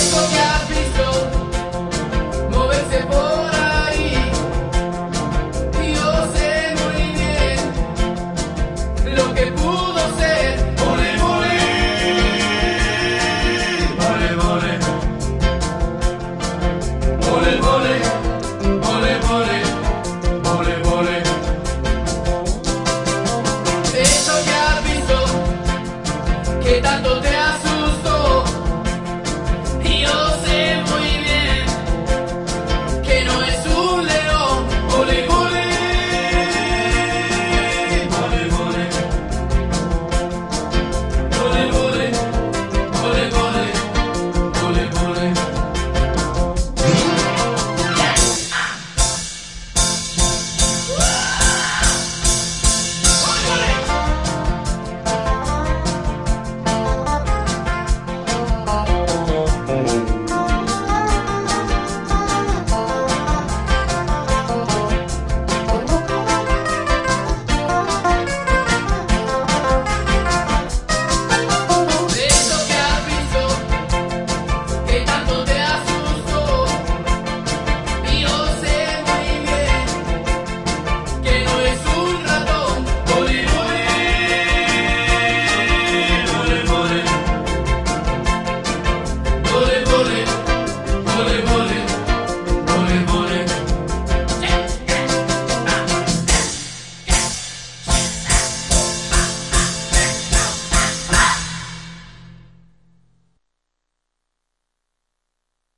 Eso ya has moverse por ahí y no sé muy bien lo que pudo ser. ¡Pole, mole! ¡Pole, mole! ¡Pole, mole! Mole! Mole! Eso ya has visto que tanto te ha visto.